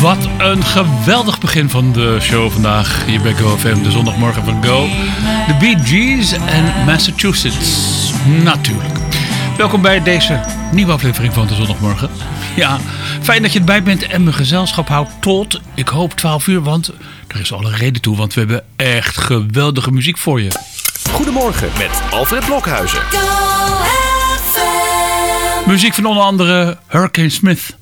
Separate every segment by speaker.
Speaker 1: Wat een geweldig begin van de show vandaag. Hier bij GoFM, de zondagmorgen van Go. De Bee Gees en Massachusetts. Natuurlijk. Welkom bij deze nieuwe aflevering van de zondagmorgen. Ja, fijn dat je erbij bent en mijn gezelschap houdt tot, ik hoop 12 uur, want er is alle reden toe, want we hebben echt geweldige muziek voor je.
Speaker 2: Goedemorgen met Alfred Blokhuizen.
Speaker 1: Muziek van onder andere Hurricane Smith.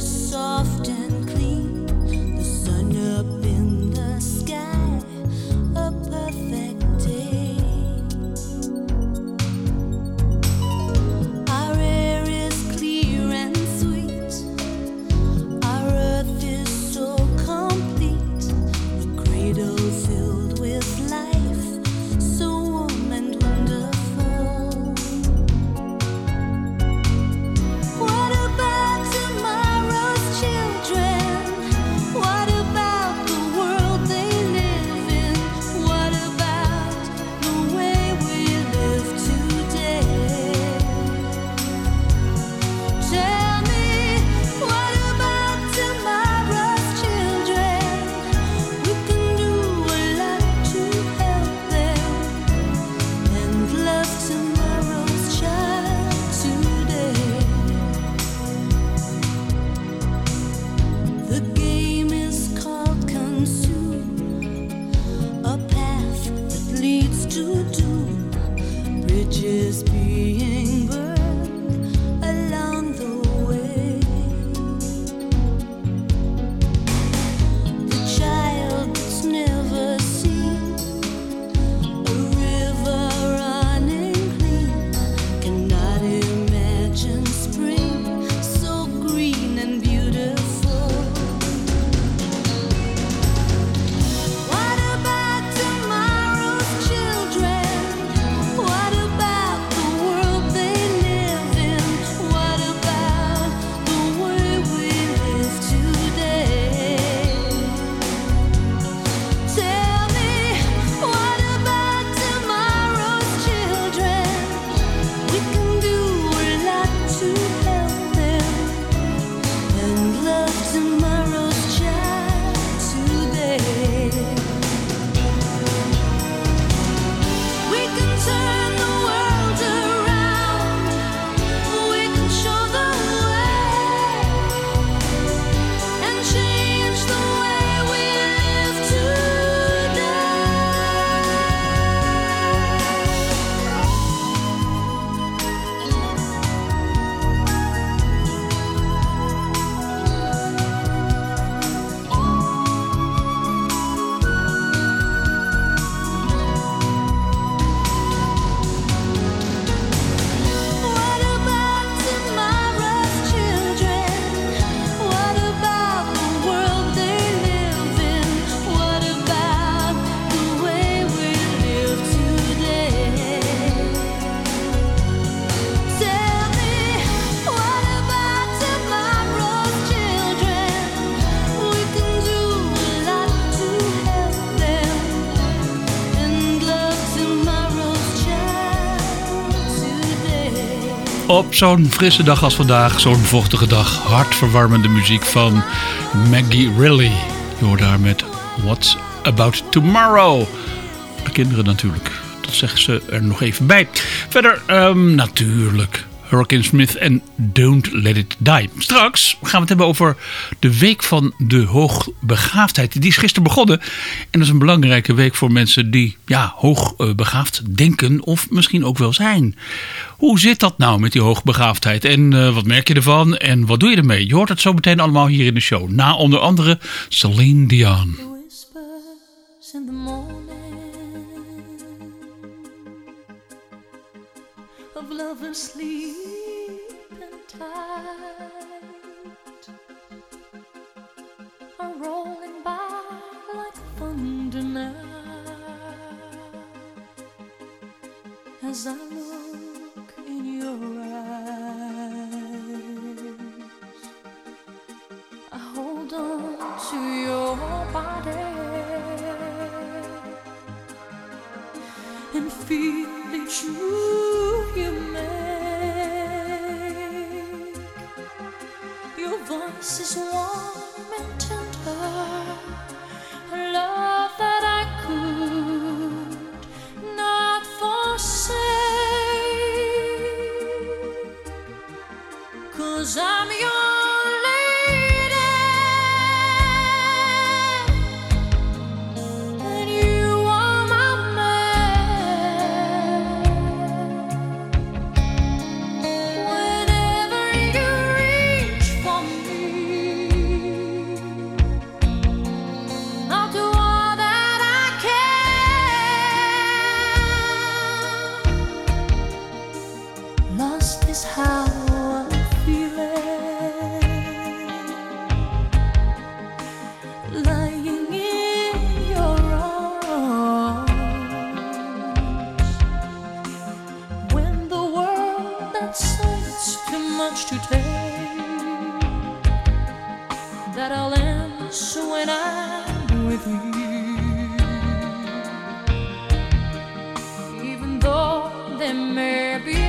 Speaker 3: soft and clean, the sun up in
Speaker 4: Op zo'n frisse dag als vandaag, zo'n vochtige dag, hartverwarmende muziek van Maggie Riley. Je hoort daar met What's About Tomorrow. De kinderen natuurlijk, dat zeggen ze er nog even bij. Verder, um, natuurlijk, Hurricane Smith en Don't Let It Die. Straks gaan we het hebben over de week van de hoogbegaafdheid. Die is gisteren begonnen. En dat is een belangrijke week voor mensen die ja, hoogbegaafd denken of misschien ook wel zijn. Hoe zit dat nou met die hoogbegaafdheid? En uh, wat merk je ervan? En wat doe je ermee? Je hoort het zo meteen allemaal hier in de show. Na onder andere Celine Dion.
Speaker 5: love and sleep fight. I'm rolling by like thunder now as I look in your eyes. I hold on to your body and feel the truth you. Voice is warm much to take that I'll answer when I'm with you.
Speaker 6: Even though there may be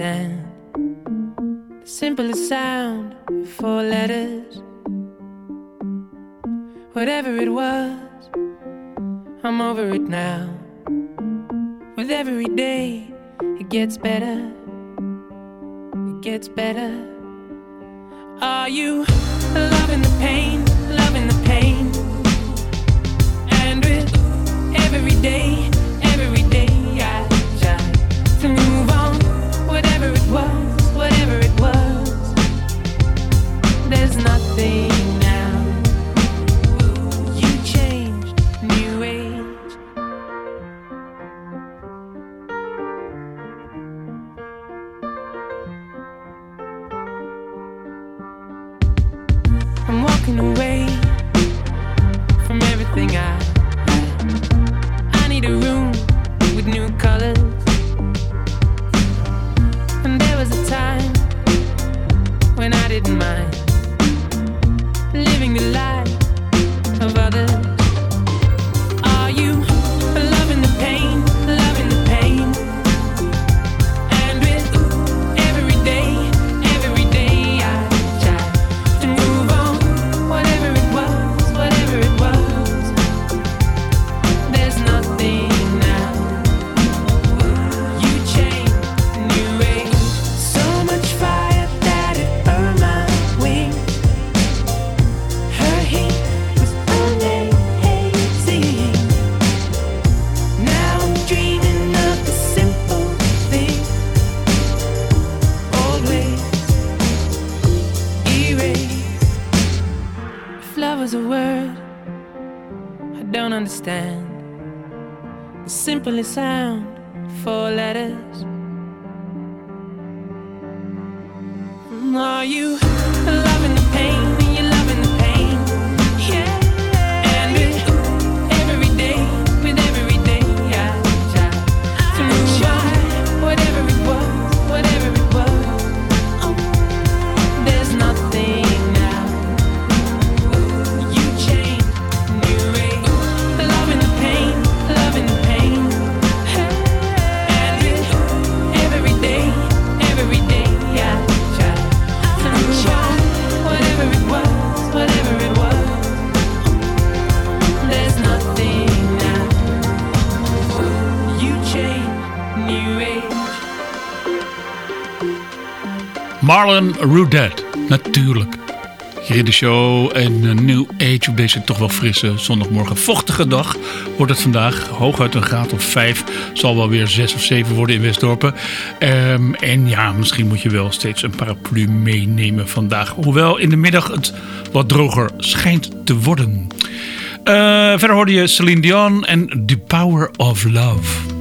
Speaker 6: understand the simplest sound of four letters. Whatever it was, I'm over it now. With every day, it gets better. It gets better. Are you?
Speaker 7: Marlon Rudet. Natuurlijk. Hier in de show en eh, een nieuw age op deze toch wel frisse zondagmorgen. Vochtige dag wordt het vandaag. Hooguit een graad of 5. Zal wel weer 6 of 7 worden in Westdorpen. Ehm, en ja, misschien moet je wel steeds een paraplu meenemen vandaag. Hoewel in de middag het wat droger schijnt te worden. Eh, verder hoorde je Celine Dion en The Power of Love.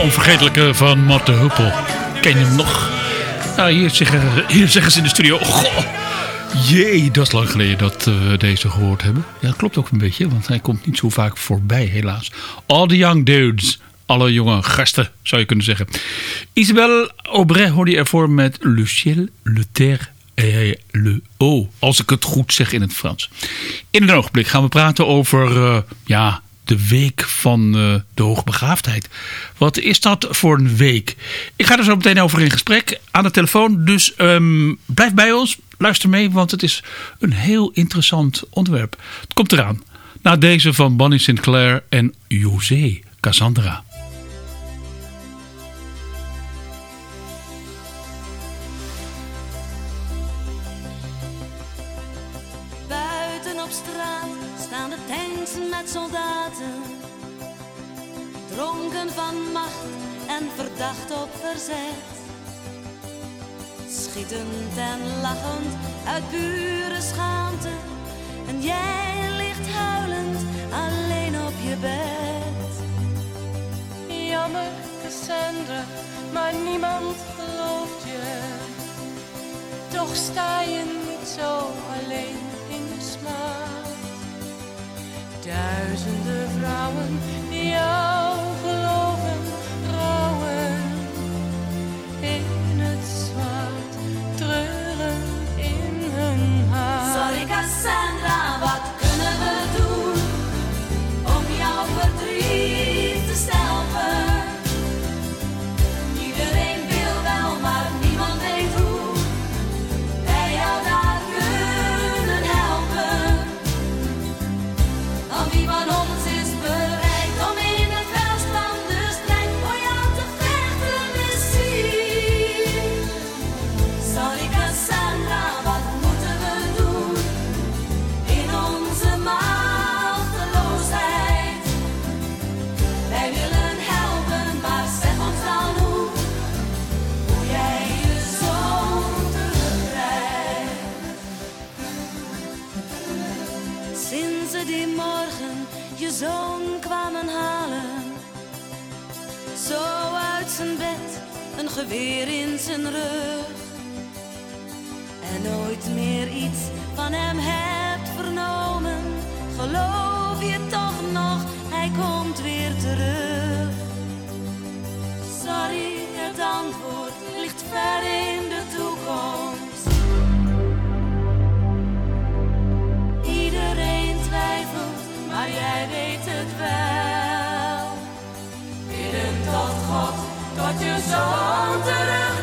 Speaker 4: onvergetelijke van Marten Huppel. Ken je hem nog? Nou, hier zeggen, ze in de studio... Goh, jee, dat is lang geleden dat we deze gehoord hebben. Ja, klopt ook een beetje, want hij komt niet zo vaak voorbij, helaas. All the young dudes. Alle jonge gasten, zou je kunnen zeggen. Isabelle Aubray hoorde je ervoor met Le ciel, le terre le o, Als ik het goed zeg in het Frans. In een ogenblik gaan we praten over... Eh, ja, de week van eh, de hoogbegaafdheid. Wat is dat voor een week? Ik ga er zo meteen over in gesprek aan de telefoon. Dus ehm, blijf bij ons, luister mee, want het is een heel interessant onderwerp. Het komt eraan. Na deze van Bonnie Sinclair en José Cassandra.
Speaker 5: gezet.
Speaker 8: Schietend en lachend uit pure schaamte. En jij ligt huilend alleen op je bed.
Speaker 5: Jammer, Cassandra, maar niemand gelooft je. Toch sta je niet zo alleen in de smaak. Duizenden vrouwen die jou
Speaker 8: Sorry geweer in zijn rug en nooit meer iets van hem hebt vernomen, geloof je toch nog, hij komt weer terug. Sorry, het antwoord ligt ver in de toekomst. Iedereen twijfelt, maar jij weet het wel. Bidden tot God, tot je zoon terugkomt.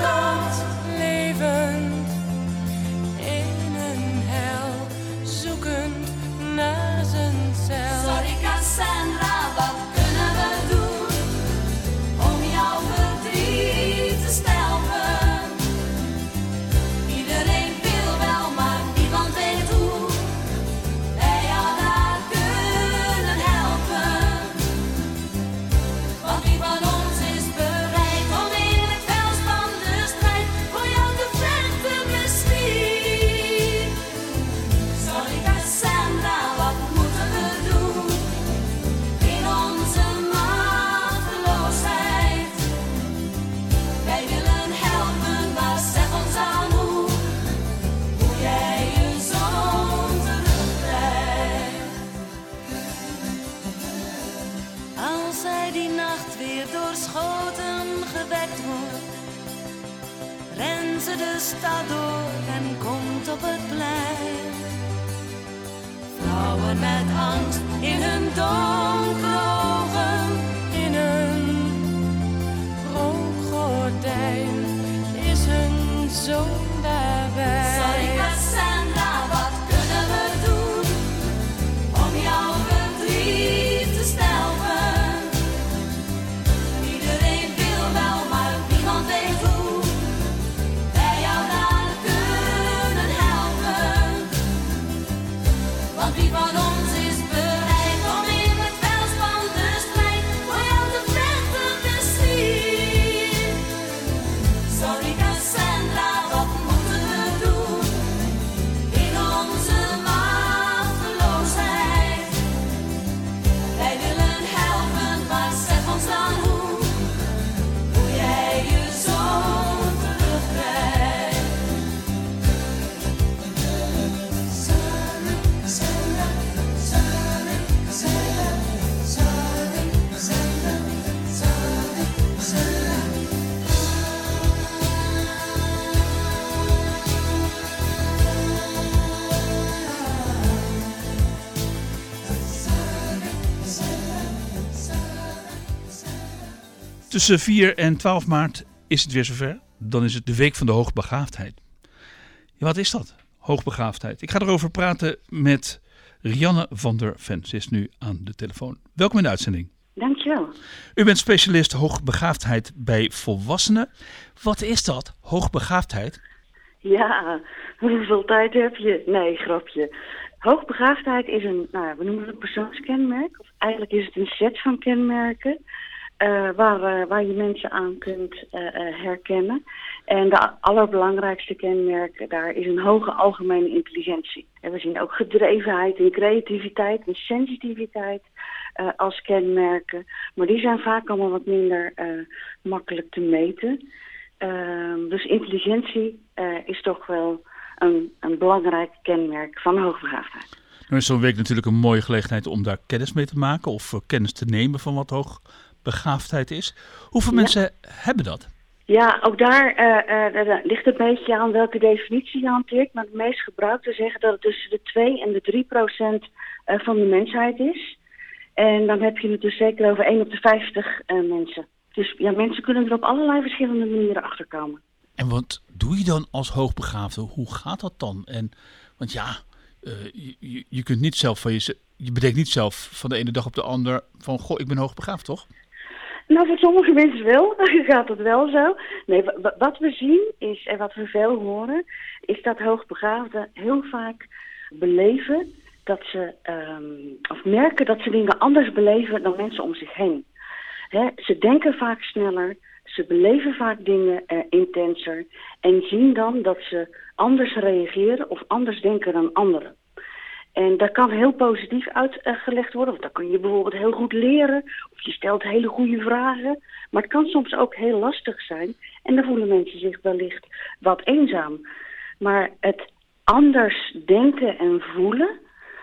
Speaker 4: Tussen 4 en 12 maart is het weer zover. Dan is het de week van de hoogbegaafdheid. Ja, wat is dat? Hoogbegaafdheid. Ik ga erover praten met Rianne van der Ven. Ze is nu aan de telefoon. Welkom in de uitzending.
Speaker 9: Dankjewel.
Speaker 4: U bent specialist hoogbegaafdheid bij volwassenen. Wat is dat, hoogbegaafdheid?
Speaker 9: Ja, hoeveel tijd heb je? Nee, grapje. Hoogbegaafdheid is een, nou, we noemen het een persoonskenmerk. Of eigenlijk is het een set van kenmerken. Eh, waar, eh, waar je mensen aan kunt eh, herkennen. En de allerbelangrijkste kenmerk daar is een hoge algemene intelligentie. En we zien ook gedrevenheid en creativiteit en sensitiviteit als kenmerken. Maar die zijn vaak allemaal wat minder makkelijk te meten. Ehm, dus intelligentie is toch wel een, een belangrijk kenmerk van hoogbegaafdheid.
Speaker 4: Nu is zo'n week natuurlijk een mooie gelegenheid om daar kennis mee te maken of kennis te nemen van wat hoogbegaafdheid is. Hoeveel
Speaker 9: Ja.
Speaker 4: mensen hebben dat?
Speaker 9: Ja, ook daar eh, eh, ligt het een beetje aan welke definitie je hanteert. Maar het meest gebruikte zeggen dat het tussen de 2 en de 3 procent eh, van de mensheid is. En dan heb je het dus zeker over 1 op de 50 eh, mensen. Dus ja, mensen kunnen er op allerlei verschillende manieren achter komen.
Speaker 4: En wat doe je dan als hoogbegaafde? Hoe gaat dat dan? En, want ja, je, je, je kunt niet zelf van je, je bedenkt niet zelf van de ene dag op de ander van, goh, ik ben hoogbegaafd, toch?
Speaker 9: Nou, voor sommige mensen wel, gaat het wel zo. Nee, wa- wa- wat we zien is, en wat we veel horen, is dat hoogbegaafden heel vaak beleven dat ze, ehm, of merken dat ze dingen anders beleven dan mensen om zich heen. Ze denken vaak sneller, ze beleven vaak dingen eh, intenser en zien dan dat ze anders reageren of anders denken dan anderen. En dat kan heel positief uitgelegd worden. Of dan kun je bijvoorbeeld heel goed leren. Of je stelt hele goede vragen. Maar het kan soms ook heel lastig zijn. En dan voelen mensen zich wellicht wat eenzaam. Maar het anders denken en voelen...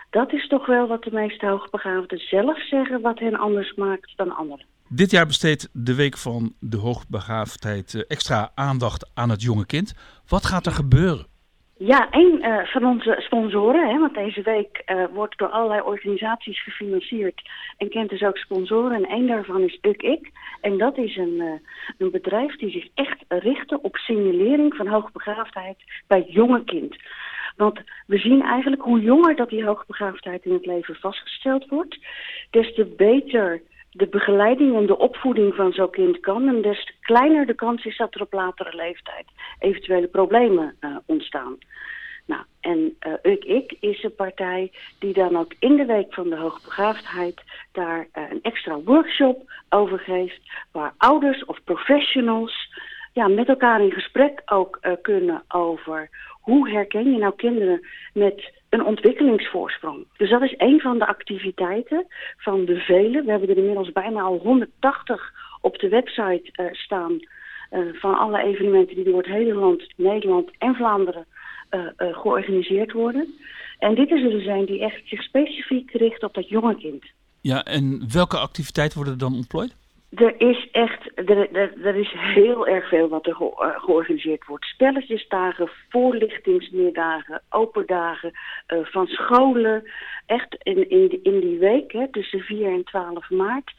Speaker 9: dat is toch wel wat de meeste hoogbegaafden zelf zeggen... wat hen anders maakt dan anderen.
Speaker 4: Dit jaar besteedt de Week van de Hoogbegaafdheid eh, extra aandacht aan het jonge kind. Wat gaat er gebeuren?
Speaker 9: Ja, een eh, van onze sponsoren, hè, want deze week eh, wordt door allerlei organisaties gefinancierd en kent dus ook sponsoren. En één daarvan is UKIK. En dat is een, eh, een bedrijf die zich echt richt op signalering van hoogbegaafdheid bij jonge kind. Want we zien eigenlijk hoe jonger dat die hoogbegaafdheid in het leven vastgesteld wordt, des te beter de begeleiding en de opvoeding van zo'n kind kan. En des te kleiner de kans is dat er op latere leeftijd eventuele problemen eh, ontstaan. Nou, en uh, UKIK is een partij die dan ook in de week van de hoogbegaafdheid daar uh, een extra workshop over geeft, waar ouders of professionals ja, met elkaar in gesprek ook uh, kunnen over hoe herken je nou kinderen met een ontwikkelingsvoorsprong. Dus dat is een van de activiteiten van de vele. We hebben er inmiddels bijna al 180 op de website uh, staan uh, van alle evenementen die door het hele land, Nederland en Vlaanderen georganiseerd worden. En dit is er dus een die echt zich specifiek richt op dat jonge kind.
Speaker 4: Ja, en welke activiteiten worden er dan ontplooid?
Speaker 9: Er is echt, er, er, is heel erg veel wat er ge, uh, georganiseerd wordt. Spelletjesdagen, voorlichtingsmiddagen, open dagen uh, van scholen. Echt in, in, die, in die week, hè, tussen 4 en 12 maart.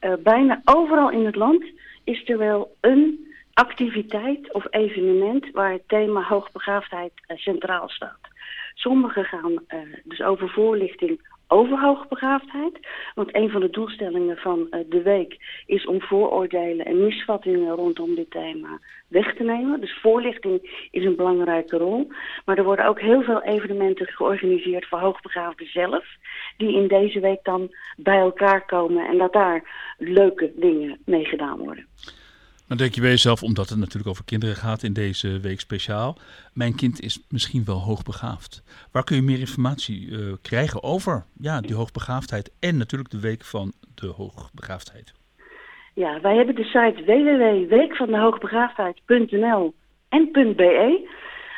Speaker 9: Uh, bijna overal in het land is er wel een activiteit of evenement waar het thema hoogbegaafdheid centraal staat. Sommige gaan dus over voorlichting over hoogbegaafdheid. Want een van de doelstellingen van uh, de week is om vooroordelen en misvattingen rondom dit thema weg te nemen. Dus voorlichting is een belangrijke rol. Maar er worden ook heel veel evenementen georganiseerd voor hoogbegaafden zelf. Die in deze week dan bij elkaar komen en dat daar leuke dingen mee gedaan worden.
Speaker 4: Dan denk je bij jezelf, omdat het natuurlijk over kinderen gaat in deze week speciaal. Mijn kind is misschien wel hoogbegaafd. Waar kun je meer informatie uh, krijgen over ja, die hoogbegaafdheid en natuurlijk de week van de hoogbegaafdheid?
Speaker 9: Ja, wij hebben de site www.weekvandehoogbegaafdheid.nl en .be.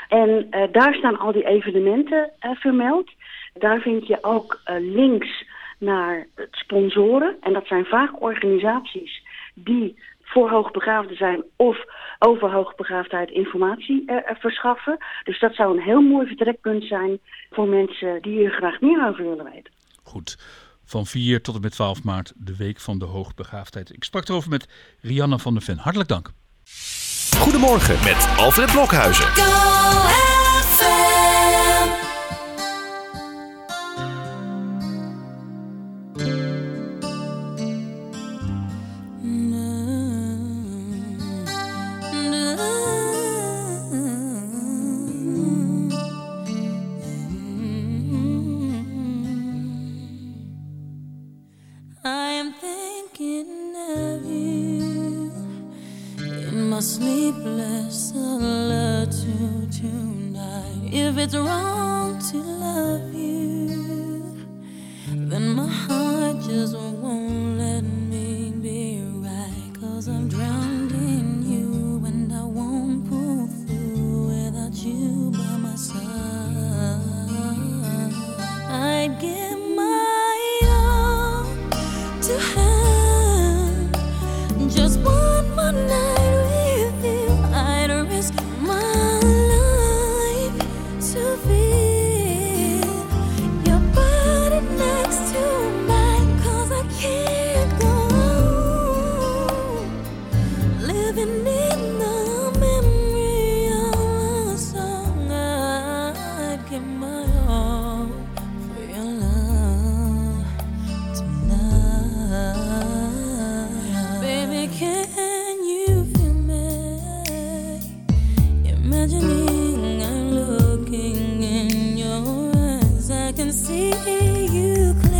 Speaker 9: En uh, daar staan al die evenementen uh, vermeld. Daar vind je ook links naar sponsoren. En dat zijn vaak organisaties die voor hoogbegaafden zijn of over hoogbegaafdheid informatie uh, verschaffen. Dus dat zou een heel mooi vertrekpunt zijn voor mensen die hier graag meer over willen weten.
Speaker 4: Goed. Van 4 tot en met 12 maart, de Week van de Hoogbegaafdheid. Ik sprak erover met Rianne van der Ven. Hartelijk dank.
Speaker 2: Goedemorgen met Alfred Blokhuizen.
Speaker 5: See you clearly,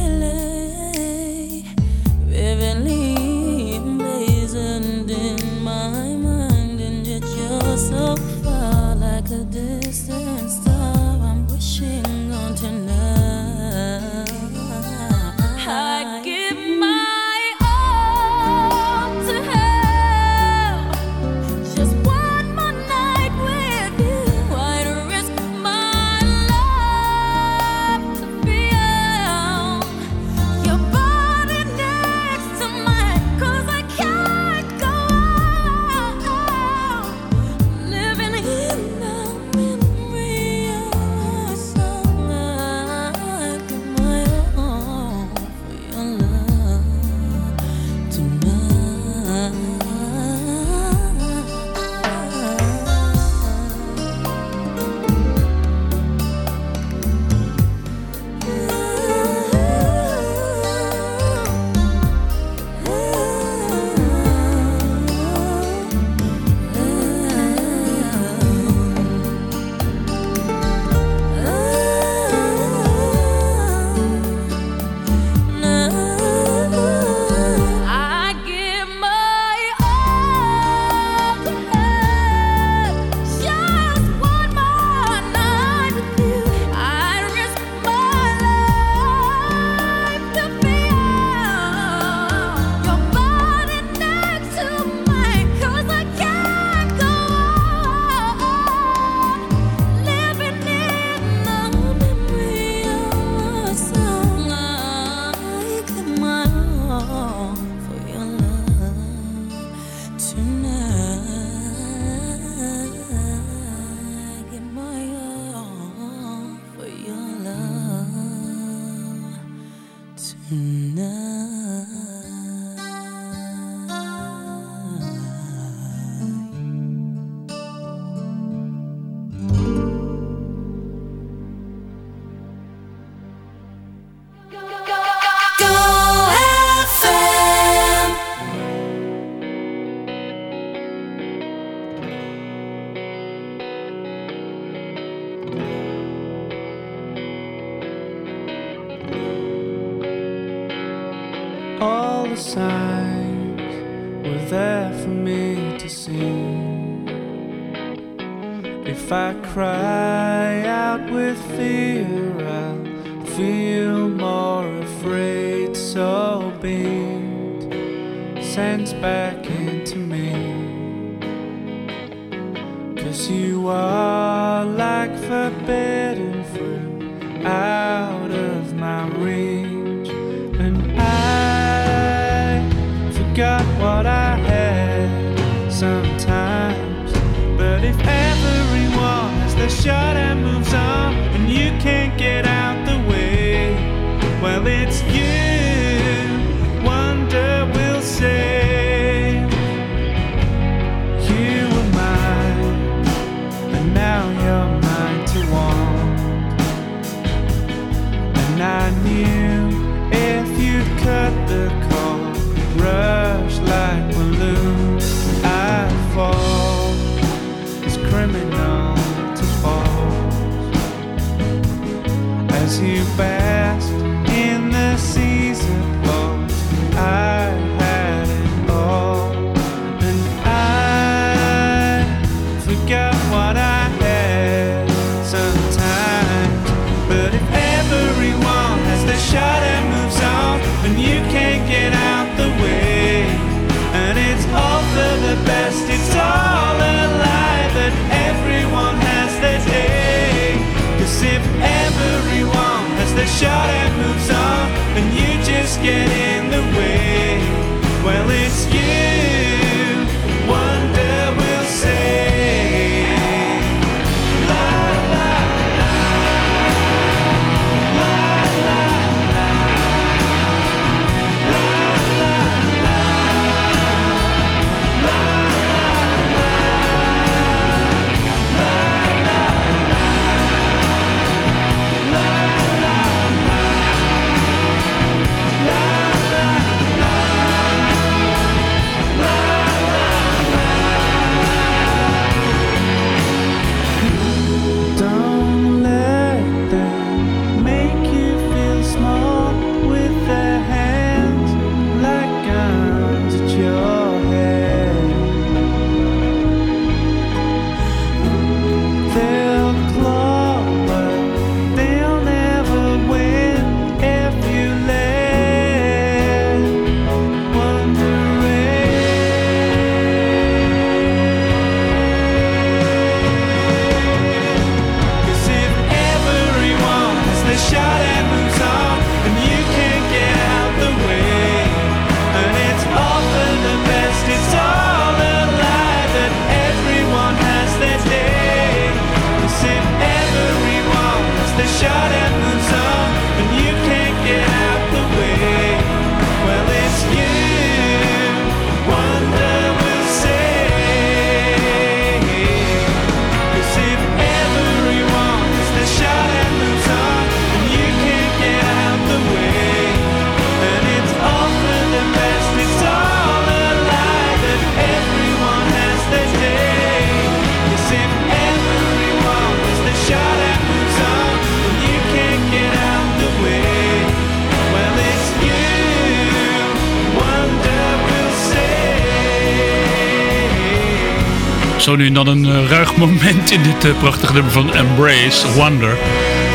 Speaker 4: Nu dan een eh, ruig moment in dit eh, prachtige nummer van Embrace, Wonder.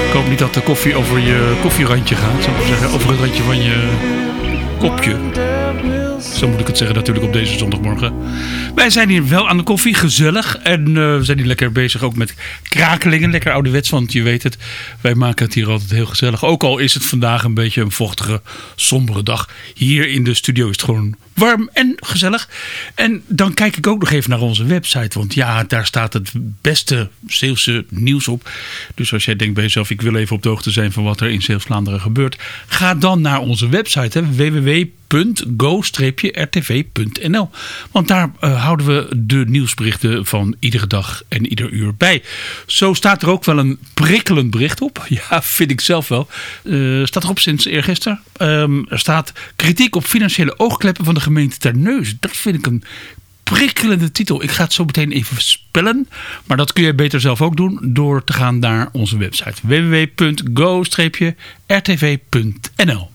Speaker 4: Ik hoop niet dat de koffie over je koffierandje gaat. Zou ik zeggen, over het randje van je kopje. Zo moet ik het zeggen natuurlijk op deze zondagmorgen. Wij zijn hier wel aan de koffie, gezellig. En eh, we zijn hier lekker bezig ook met krakelingen. Lekker ouderwets, want je weet het. Wij maken het hier altijd heel gezellig. Ook al is het vandaag een beetje een vochtige, sombere dag. Hier in de studio is het gewoon warm en gezellig. En dan kijk ik ook nog even naar onze website. Want ja, daar staat het beste Zeeuwse nieuws op. Dus als jij denkt bij jezelf, ik wil even op de hoogte zijn van wat er in Zeeuws-Vlaanderen gebeurt. Ga dan naar onze website hè, www.go-rtv.nl Want daar eh, houden we de nieuwsberichten van iedere dag en ieder uur bij. Zo staat er ook wel een prikkelend bericht op. Ja, vind ik zelf wel. Eh, staat erop sinds eergisteren. Ehm, er staat kritiek op financiële oogkleppen van de gemeente Terneuzen. Dat vind ik een prikkelende titel. Ik ga het zo meteen even spellen. Maar dat kun je beter zelf ook doen door te gaan naar onze website www.go-rtv.nl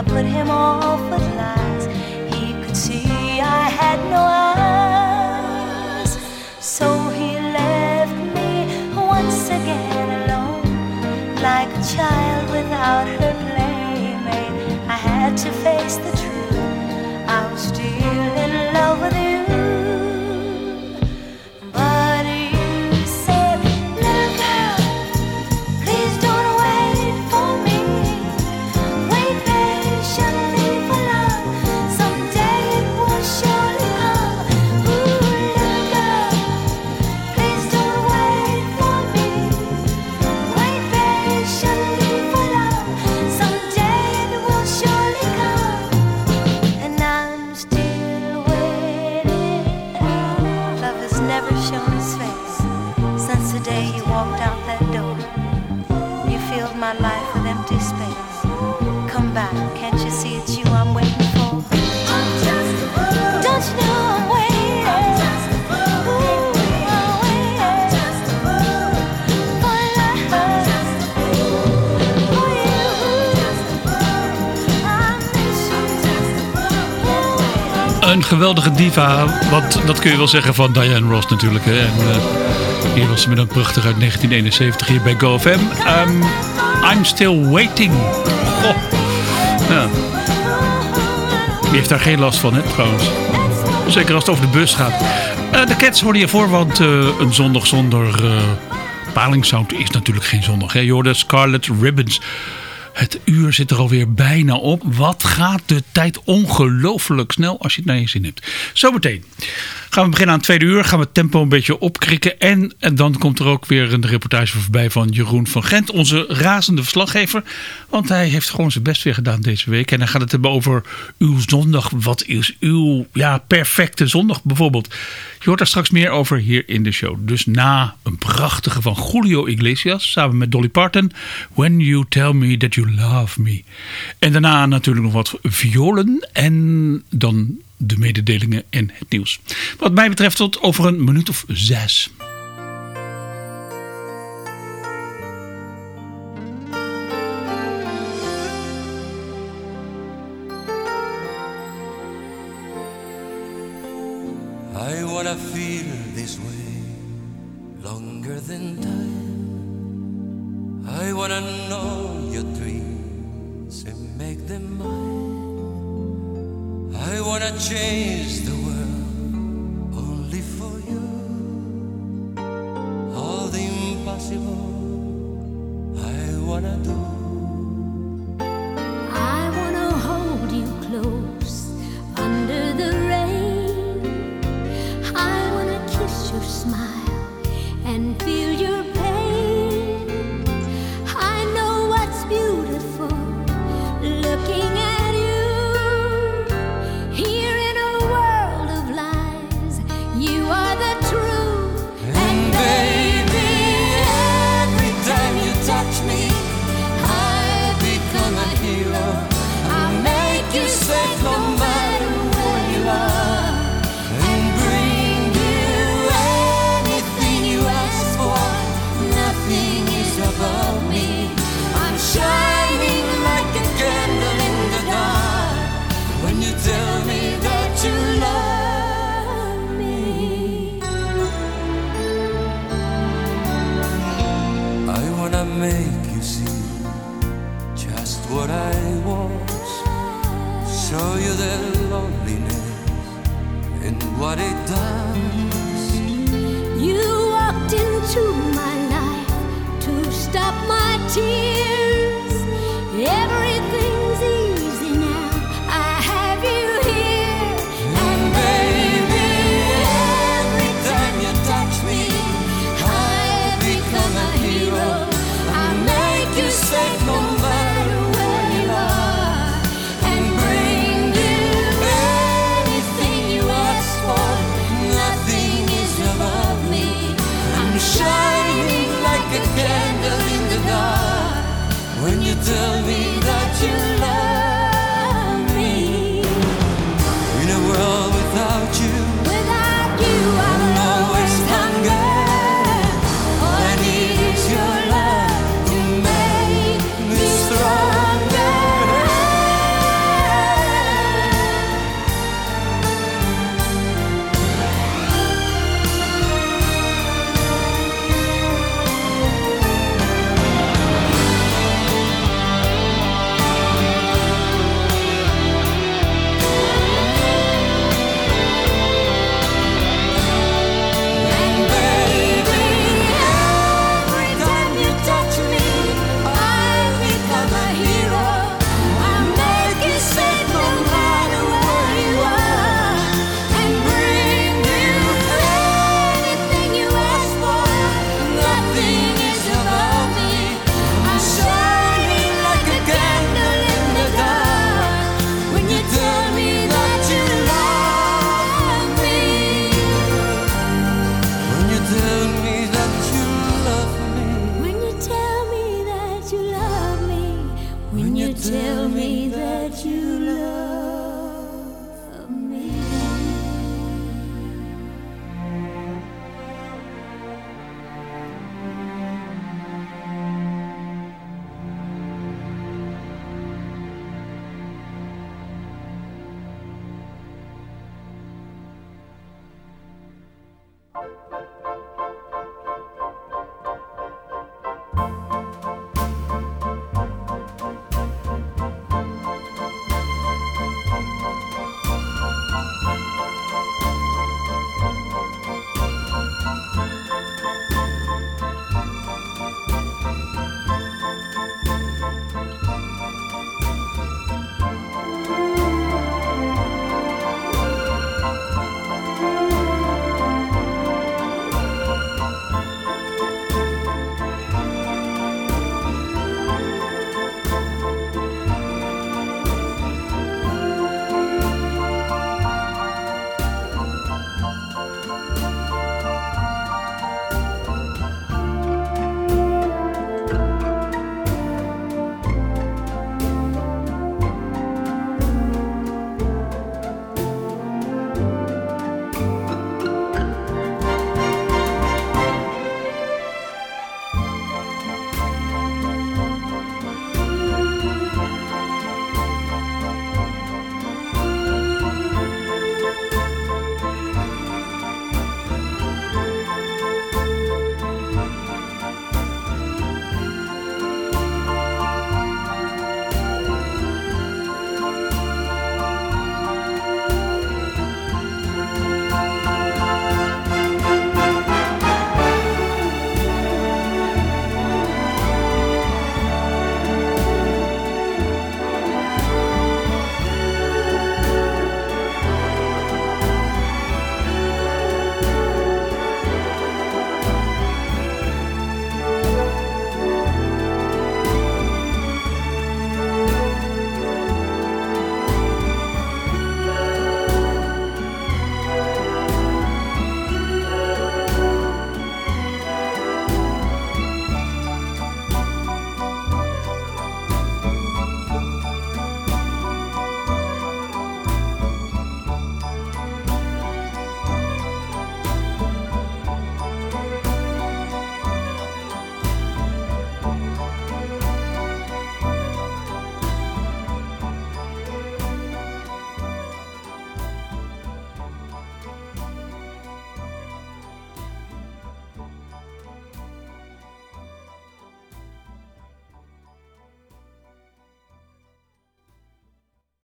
Speaker 10: I
Speaker 5: put him off
Speaker 4: Een geweldige diva, want dat kun je wel zeggen van Diane Ross natuurlijk. Hè. En, eh, hier was ze met een prachtig uit 1971 hier bij GoFM. Um, I'm Still Waiting. Die heeft daar geen last van, hè, trouwens. Zeker als het over de bus gaat. Eh, de Cats hoorde je voor, want eh, een zondag zonder palingsound is natuurlijk geen zondag. Hè. Je Scarlet Ribbons. Het uur zit er alweer bijna op. Wat gaat de tijd ongelooflijk snel als je het naar je zin hebt. Zometeen gaan we beginnen aan het tweede uur. Gaan we het tempo een beetje opkrikken. En, en dan komt er ook weer een reportage voorbij van Jeroen van Gent. Onze razende verslaggever. Want hij heeft gewoon zijn best weer gedaan deze week. En hij gaat het hebben over uw zondag. Wat is uw ja, perfecte zondag bijvoorbeeld. Je hoort daar straks meer over hier in de show. Dus na een prachtige van Julio Iglesias. Samen met Dolly Parton. When you tell me that you love me. En daarna natuurlijk nog wat violen. En dan de mededelingen en het nieuws. Wat mij betreft tot over een minuut of zes.